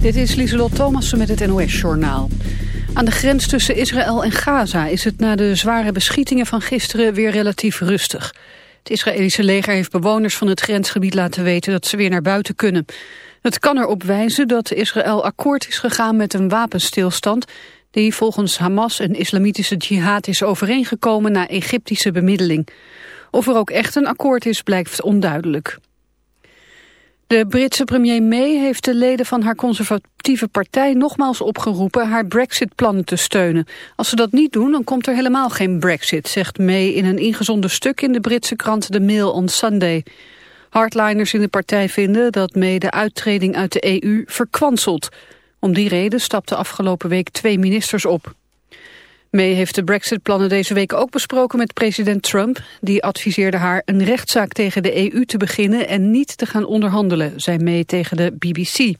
Dit is Lieselot Thomassen met het NOS-journaal. Aan de grens tussen Israël en Gaza is het na de zware beschietingen van gisteren weer relatief rustig. Het Israëlische leger heeft bewoners van het grensgebied laten weten dat ze weer naar buiten kunnen. Het kan erop wijzen dat Israël akkoord is gegaan met een wapenstilstand die volgens Hamas en islamitische jihad is overeengekomen na Egyptische bemiddeling. Of er ook echt een akkoord is blijkt onduidelijk. De Britse premier May heeft de leden van haar conservatieve partij nogmaals opgeroepen haar brexit-plannen te steunen. Als ze dat niet doen, dan komt er helemaal geen brexit, zegt May in een ingezonden stuk in de Britse krant The Mail on Sunday. Hardliners in de partij vinden dat May de uittreding uit de EU verkwanselt. Om die reden stapten afgelopen week twee ministers op. May heeft de Brexit-plannen deze week ook besproken met president Trump. Die adviseerde haar een rechtszaak tegen de EU te beginnen en niet te gaan onderhandelen, zei May tegen de BBC.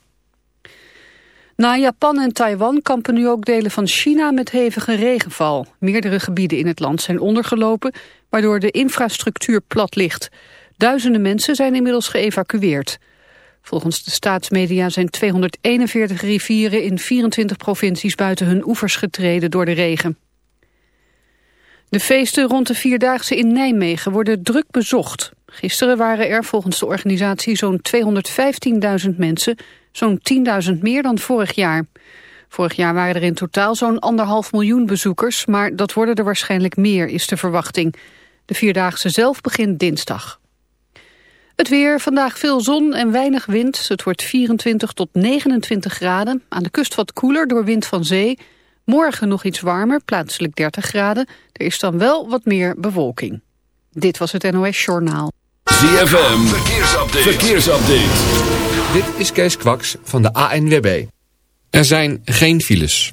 Na Japan en Taiwan kampen nu ook delen van China met hevige regenval. Meerdere gebieden in het land zijn ondergelopen, waardoor de infrastructuur plat ligt. Duizenden mensen zijn inmiddels geëvacueerd. Volgens de staatsmedia zijn 241 rivieren in 24 provincies buiten hun oevers getreden door de regen. De feesten rond de Vierdaagse in Nijmegen worden druk bezocht. Gisteren waren er volgens de organisatie zo'n 215.000 mensen, zo'n 10.000 meer dan vorig jaar. Vorig jaar waren er in totaal zo'n anderhalf miljoen bezoekers, maar dat worden er waarschijnlijk meer, is de verwachting. De Vierdaagse zelf begint dinsdag. Het weer, vandaag veel zon en weinig wind. Het wordt 24 tot 29 graden. Aan de kust wat koeler door wind van zee. Morgen nog iets warmer, plaatselijk 30 graden. Er is dan wel wat meer bewolking. Dit was het NOS Journaal. ZFM, verkeersupdate. verkeersupdate. Dit is Kees Kwaks van de ANWB. Er zijn geen files.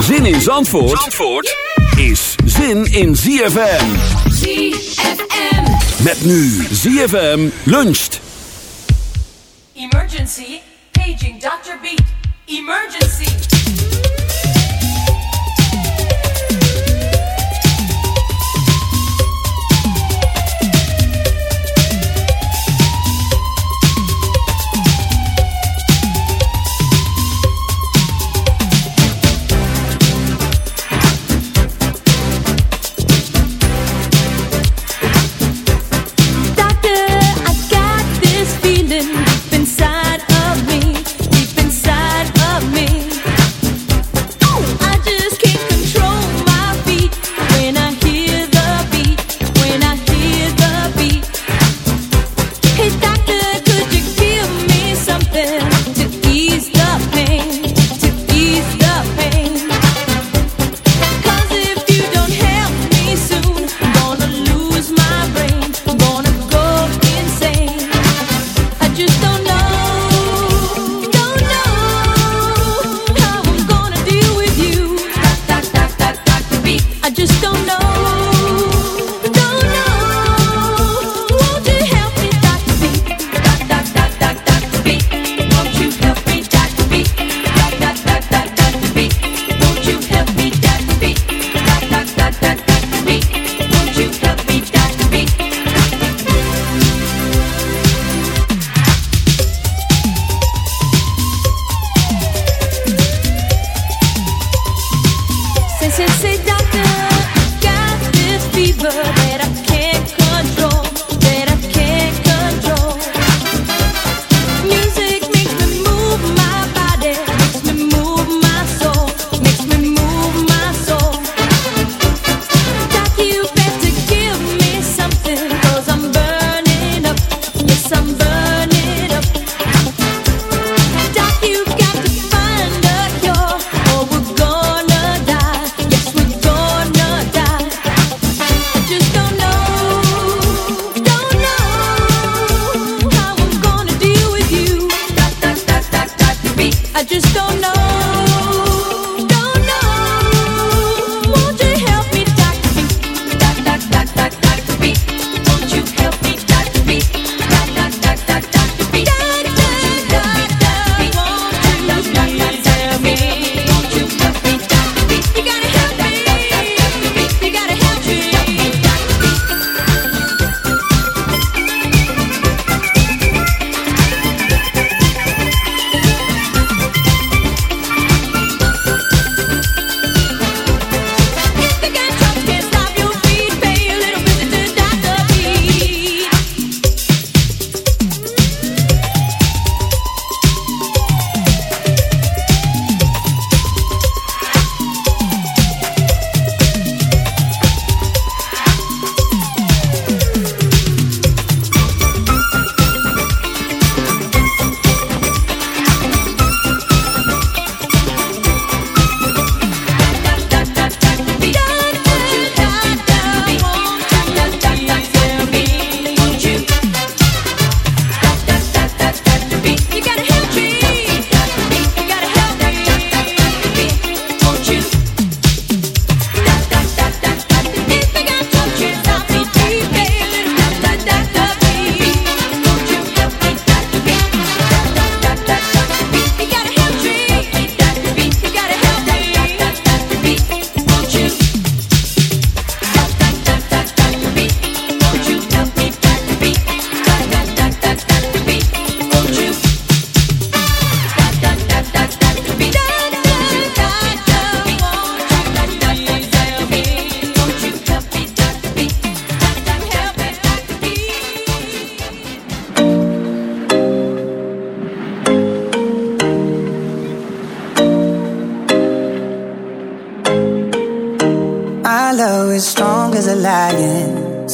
Zin in Zandvoort, Zandvoort is zin in ZFM. ZFM. Met nu ZFM luncht. Emergency. Paging Dr. Beat. Emergency.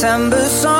September song.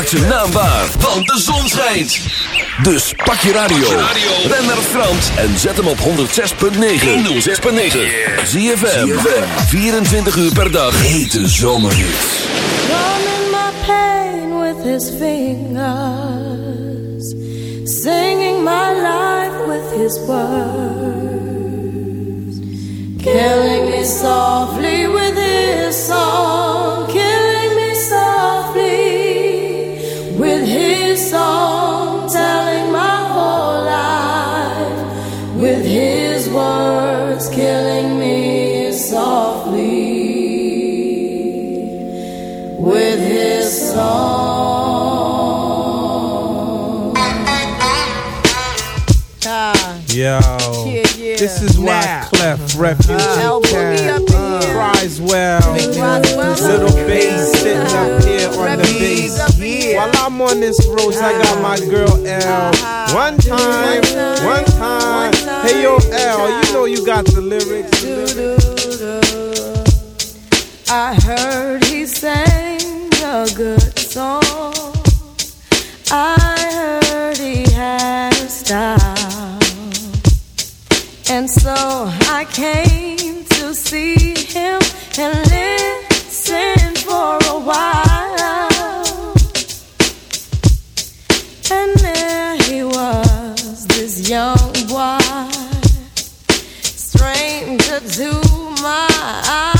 Maak zijn naam waar, want de zon schijnt. Dus pak je radio. Ben naar Frans en zet hem op 106.9. 106.9. ZFM. 24 uur per dag. Hete zomerhits. Numbing my pain with his fingers, singing my life with his words, killing me softly with his song, killing me softly with his song. Yo, Yeah, yeah. this is why Now. Clef uh-huh. Refugee El Boogie Camp up cries well. Little bass sitting up here on the bass. Up in here. While I'm on this road, I got my girl L. Uh-huh. One time, one time. Hey yo, L, you know you got the lyrics. I heard he sang a good song. I heard he had a style. And so I came to see him and listen for a while. Young boy, stranger to my eyes,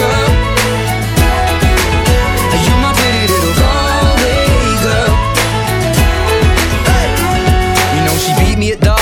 girl.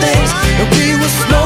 Things, and we were smoking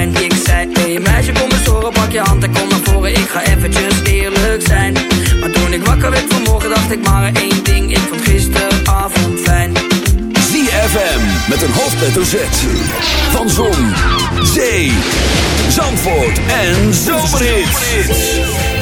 Ik zei, hey meisje, kom eens horen, pak je hand en kom naar voren. Ik ga eventjes eerlijk zijn. Maar toen ik wakker werd vanmorgen, dacht ik maar één ding. Ik vond gisteravond fijn. ZFM met een hoofdletter Z. Van Zon, Zee, Zandvoort en Zomerhits.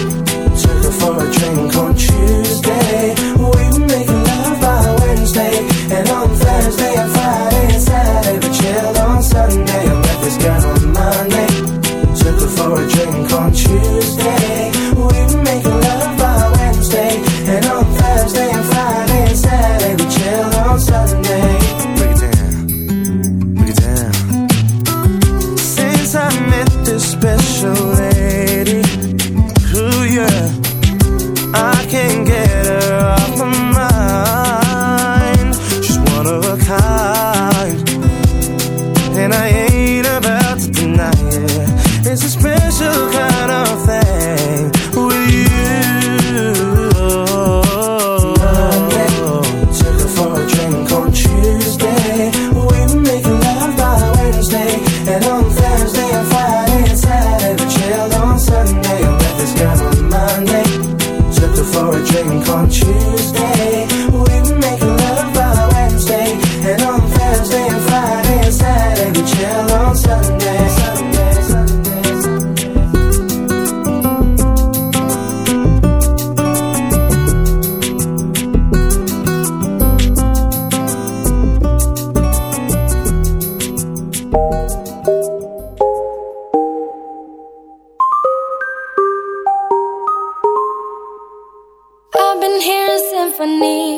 symphony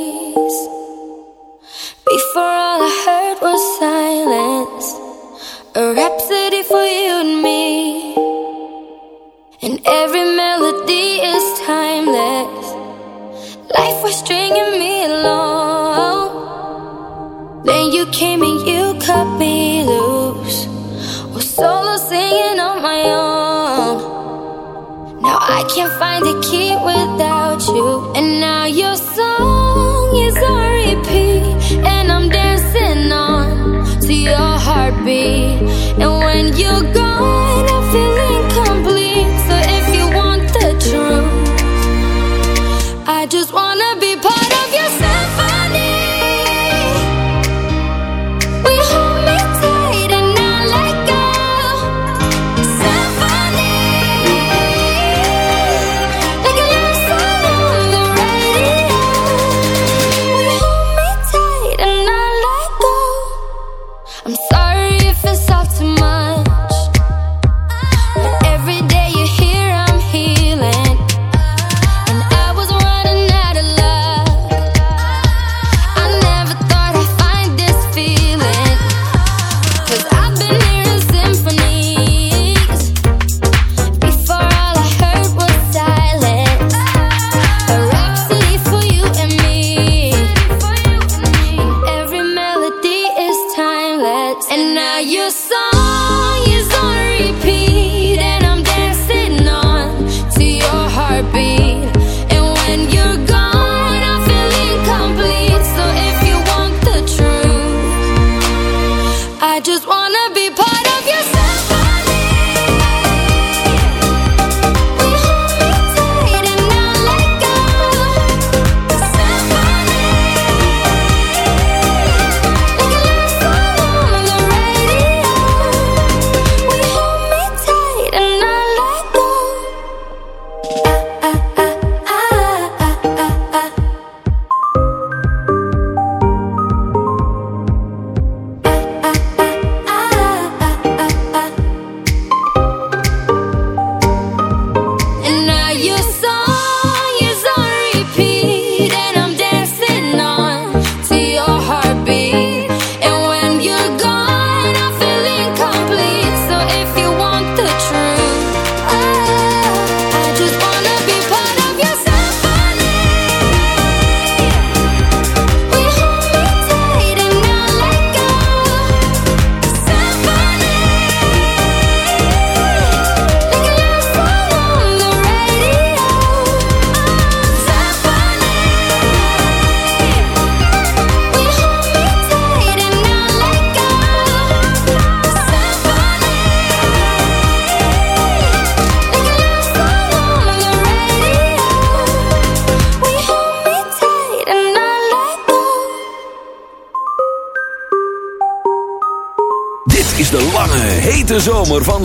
just want